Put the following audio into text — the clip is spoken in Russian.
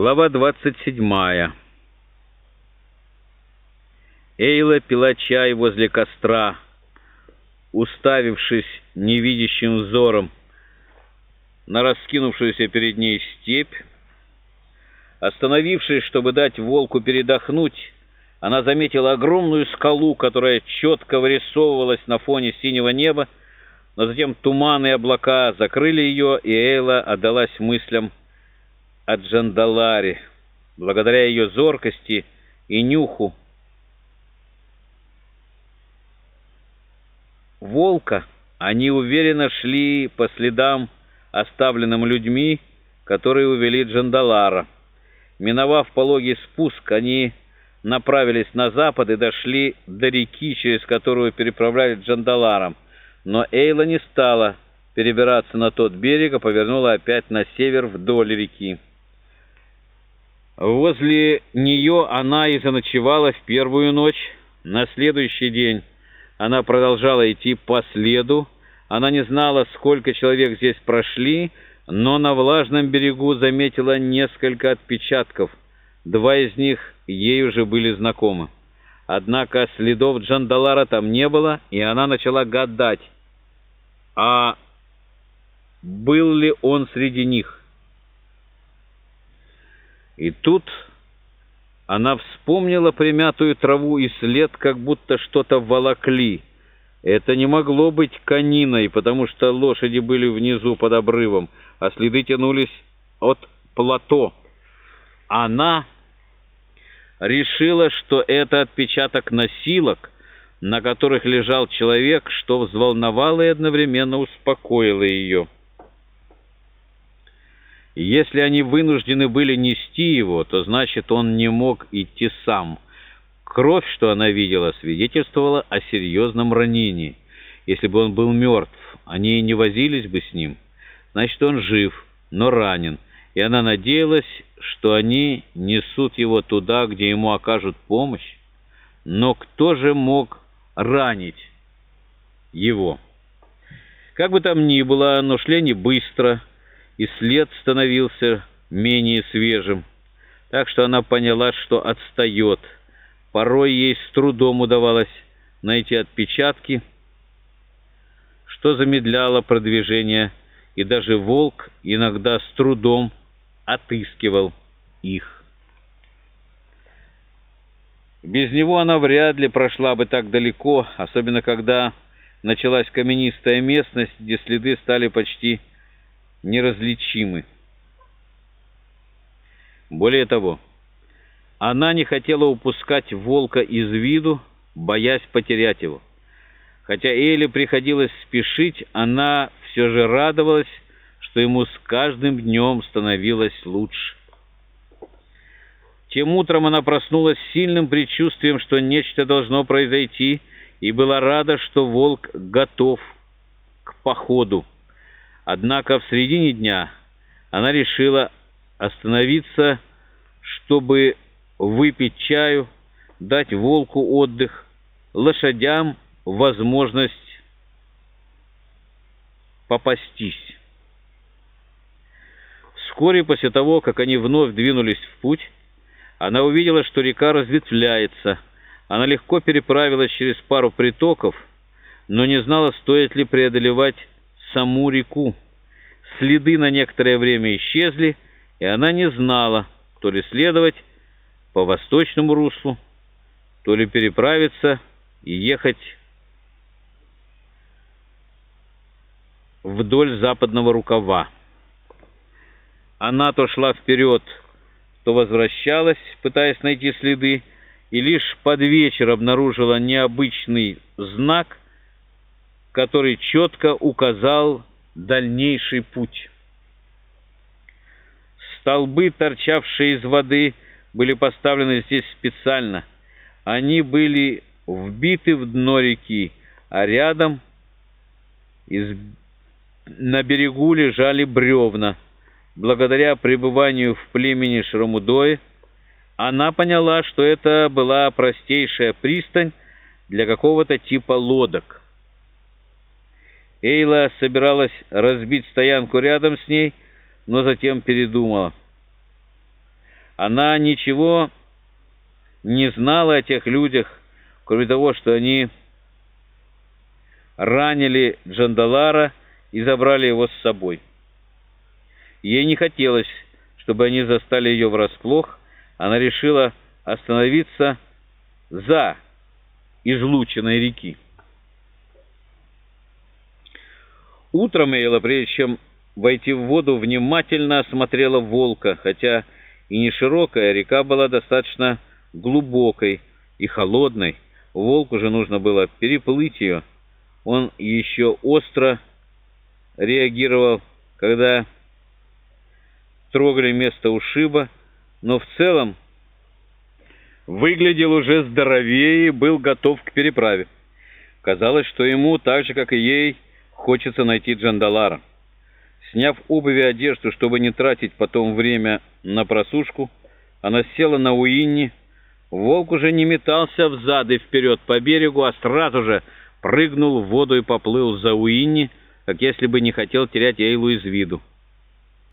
Глава 27. Эйла пила чай возле костра, уставившись невидящим взором на раскинувшуюся перед ней степь. Остановившись, чтобы дать волку передохнуть, она заметила огромную скалу, которая четко вырисовывалась на фоне синего неба, но затем туман и облака закрыли ее, и Эйла отдалась мыслям о Джандаларе, благодаря ее зоркости и нюху. Волка они уверенно шли по следам, оставленным людьми, которые увели Джандалара. Миновав пологий спуск, они направились на запад и дошли до реки, через которую переправляли Джандаларом. Но Эйла не стала перебираться на тот берег, а повернула опять на север вдоль реки. Возле нее она и заночевала в первую ночь. На следующий день она продолжала идти по следу. Она не знала, сколько человек здесь прошли, но на влажном берегу заметила несколько отпечатков. Два из них ей уже были знакомы. Однако следов Джандалара там не было, и она начала гадать, а был ли он среди них. И тут она вспомнила примятую траву и след, как будто что-то волокли. Это не могло быть кониной, потому что лошади были внизу под обрывом, а следы тянулись от плато. Она решила, что это отпечаток носилок, на которых лежал человек, что взволновало и одновременно успокоило ее. Если они вынуждены были нести его, то значит он не мог идти сам. Кровь, что она видела, свидетельствовала о серьезном ранении. Если бы он был мертв, они не возились бы с ним. Значит, он жив, но ранен, и она надеялась, что они несут его туда, где ему окажут помощь. Но кто же мог ранить его? Как бы там ни было, но шли они быстро, и след становился менее свежим, так что она поняла, что отстает. Порой ей с трудом удавалось найти отпечатки, что замедляло продвижение, и даже волк иногда с трудом отыскивал их. Без него она вряд ли прошла бы так далеко, особенно когда началась каменистая местность, где следы стали почти неразличимы. Более того, она не хотела упускать волка из виду, боясь потерять его. Хотя Эле приходилось спешить, она все же радовалась, что ему с каждым днем становилось лучше. Тем утром она проснулась с сильным предчувствием, что нечто должно произойти, и была рада, что волк готов к походу. Однако в середине дня она решила остановиться, чтобы выпить чаю, дать волку отдых, лошадям возможность попастись. Вскоре после того, как они вновь двинулись в путь, она увидела, что река разветвляется. Она легко переправилась через пару притоков, но не знала, стоит ли преодолевать саму реку. Следы на некоторое время исчезли, и она не знала, то ли следовать по восточному руслу, то ли переправиться и ехать вдоль западного рукава. Она то шла вперед, то возвращалась, пытаясь найти следы, и лишь под вечер обнаружила необычный знак — который четко указал дальнейший путь. Столбы, торчавшие из воды, были поставлены здесь специально. Они были вбиты в дно реки, а рядом из... на берегу лежали бревна. Благодаря пребыванию в племени Шрамудои она поняла, что это была простейшая пристань для какого-то типа лодок. Эйла собиралась разбить стоянку рядом с ней, но затем передумала. Она ничего не знала о тех людях, кроме того, что они ранили Джандалара и забрали его с собой. Ей не хотелось, чтобы они застали ее врасплох. Она решила остановиться за излученной реки. Утром Эйла, прежде чем войти в воду, внимательно осмотрела волка, хотя и не широкая, река была достаточно глубокой и холодной. Волку же нужно было переплыть ее. Он еще остро реагировал, когда трогали место ушиба, но в целом выглядел уже здоровее и был готов к переправе. Казалось, что ему, так же, как и ей, хочется найти Джандалара. Сняв обувь и одежду, чтобы не тратить потом время на просушку, она села на Уинни. Волк уже не метался взад и вперед по берегу, а сразу же прыгнул в воду и поплыл за Уинни, как если бы не хотел терять Эйлу из виду.